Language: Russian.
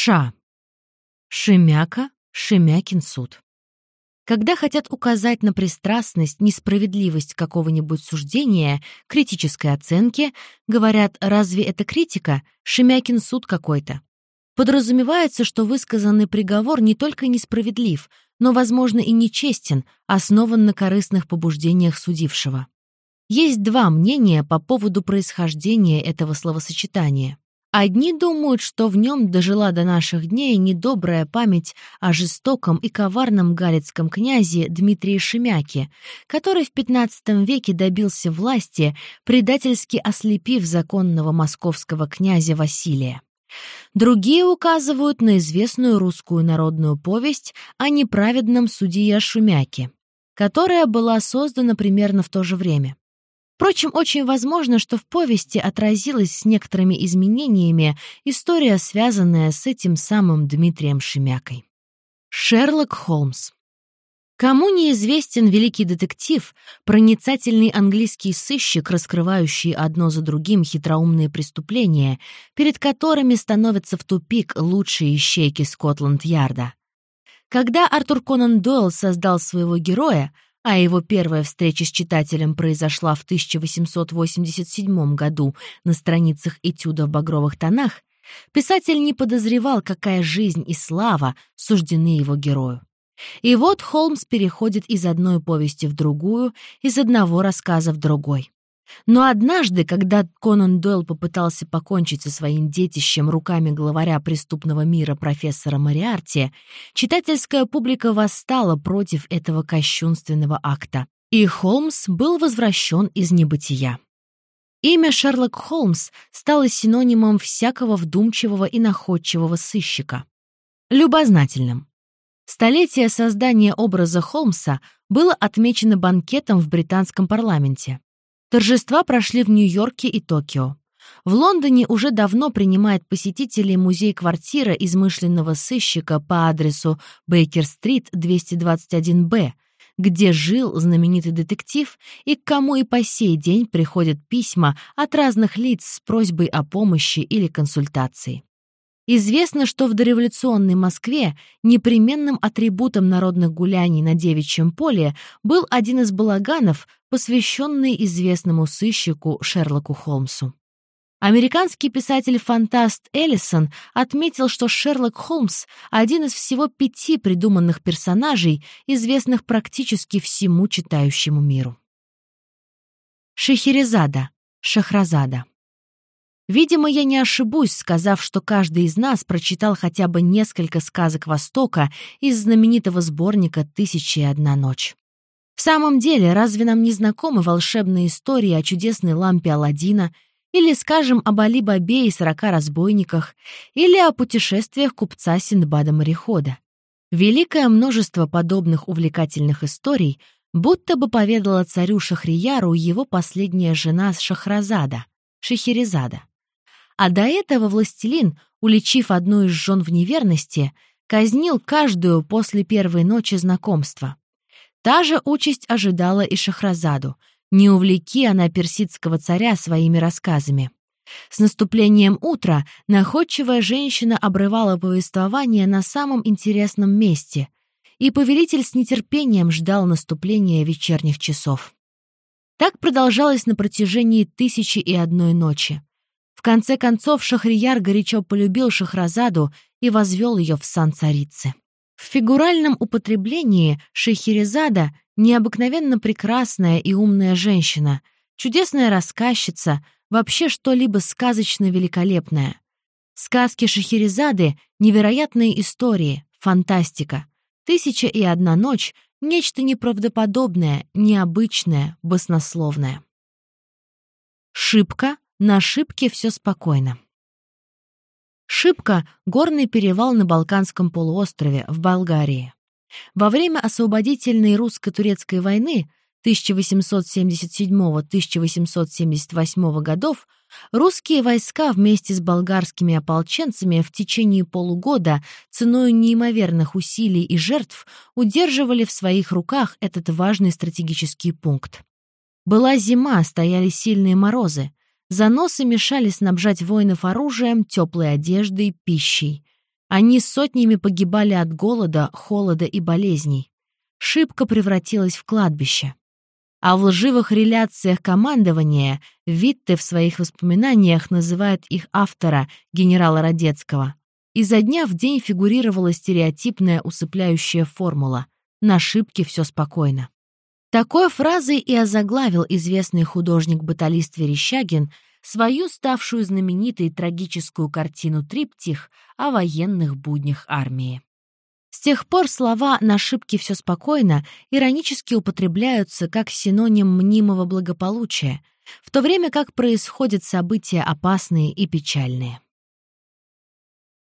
Ша. Шемяка, Шемякин суд. Когда хотят указать на пристрастность, несправедливость какого-нибудь суждения, критической оценки, говорят «разве это критика? Шемякин суд какой-то». Подразумевается, что высказанный приговор не только несправедлив, но, возможно, и нечестен, основан на корыстных побуждениях судившего. Есть два мнения по поводу происхождения этого словосочетания. Одни думают, что в нем дожила до наших дней недобрая память о жестоком и коварном галицком князе Дмитрии Шемяке, который в XV веке добился власти, предательски ослепив законного московского князя Василия. Другие указывают на известную русскую народную повесть о неправедном судье Шумяке, которая была создана примерно в то же время. Впрочем, очень возможно, что в повести отразилась с некоторыми изменениями история, связанная с этим самым Дмитрием Шемякой. Шерлок Холмс. Кому неизвестен великий детектив, проницательный английский сыщик, раскрывающий одно за другим хитроумные преступления, перед которыми становятся в тупик лучшие ищейки Скотланд-Ярда? Когда Артур Конан Дойл создал своего героя, а его первая встреча с читателем произошла в 1887 году на страницах этюда в багровых тонах, писатель не подозревал, какая жизнь и слава суждены его герою. И вот Холмс переходит из одной повести в другую, из одного рассказа в другой. Но однажды, когда Конан Дойл попытался покончить со своим детищем руками главаря преступного мира профессора Мариарти, читательская публика восстала против этого кощунственного акта, и Холмс был возвращен из небытия. Имя Шерлок Холмс стало синонимом всякого вдумчивого и находчивого сыщика. Любознательным. Столетие создания образа Холмса было отмечено банкетом в британском парламенте. Торжества прошли в Нью-Йорке и Токио. В Лондоне уже давно принимает посетителей музей-квартира измышленного сыщика по адресу Бейкер-стрит 221-Б, где жил знаменитый детектив и к кому и по сей день приходят письма от разных лиц с просьбой о помощи или консультации. Известно, что в дореволюционной Москве непременным атрибутом народных гуляний на девичьем поле был один из балаганов, посвященный известному сыщику Шерлоку Холмсу. Американский писатель-фантаст Эллисон отметил, что Шерлок Холмс — один из всего пяти придуманных персонажей, известных практически всему читающему миру. Шехерезада, Шахразада. Видимо, я не ошибусь, сказав, что каждый из нас прочитал хотя бы несколько сказок Востока из знаменитого сборника «Тысяча и одна ночь». В самом деле, разве нам не знакомы волшебные истории о чудесной лампе Аладдина или, скажем, об Али-Бабе и сорока разбойниках, или о путешествиях купца Синдбада-морехода? Великое множество подобных увлекательных историй будто бы поведала царю Шахрияру его последняя жена Шахразада, Шахерезада. А до этого властелин, уличив одну из жен в неверности, казнил каждую после первой ночи знакомства. Та же участь ожидала и Шахразаду. Не увлеки она персидского царя своими рассказами. С наступлением утра находчивая женщина обрывала повествование на самом интересном месте, и повелитель с нетерпением ждал наступления вечерних часов. Так продолжалось на протяжении тысячи и одной ночи. В конце концов Шахрияр горячо полюбил Шахразаду и возвел ее в сан царицы. В фигуральном употреблении Шахерезада — необыкновенно прекрасная и умная женщина, чудесная рассказчица, вообще что-либо сказочно великолепное. Сказки Шахерезады — невероятные истории, фантастика. «Тысяча и одна ночь» — нечто неправдоподобное, необычное, баснословное. Шибка на Шибке все спокойно. Шибка — горный перевал на Балканском полуострове, в Болгарии. Во время освободительной русско-турецкой войны 1877-1878 годов русские войска вместе с болгарскими ополченцами в течение полугода ценой неимоверных усилий и жертв удерживали в своих руках этот важный стратегический пункт. Была зима, стояли сильные морозы. Заносы мешали снабжать воинов оружием, теплой одеждой, пищей. Они сотнями погибали от голода, холода и болезней. Шибко превратилась в кладбище. А в лживых реляциях командования Витте в своих воспоминаниях называет их автора, генерала Радецкого. Изо дня в день фигурировала стереотипная усыпляющая формула «на шибке все спокойно». Такой фразой и озаглавил известный художник-баталист Верещагин свою ставшую знаменитой трагическую картину «Триптих» о военных буднях армии. С тех пор слова «на ошибке все спокойно» иронически употребляются как синоним мнимого благополучия, в то время как происходят события опасные и печальные.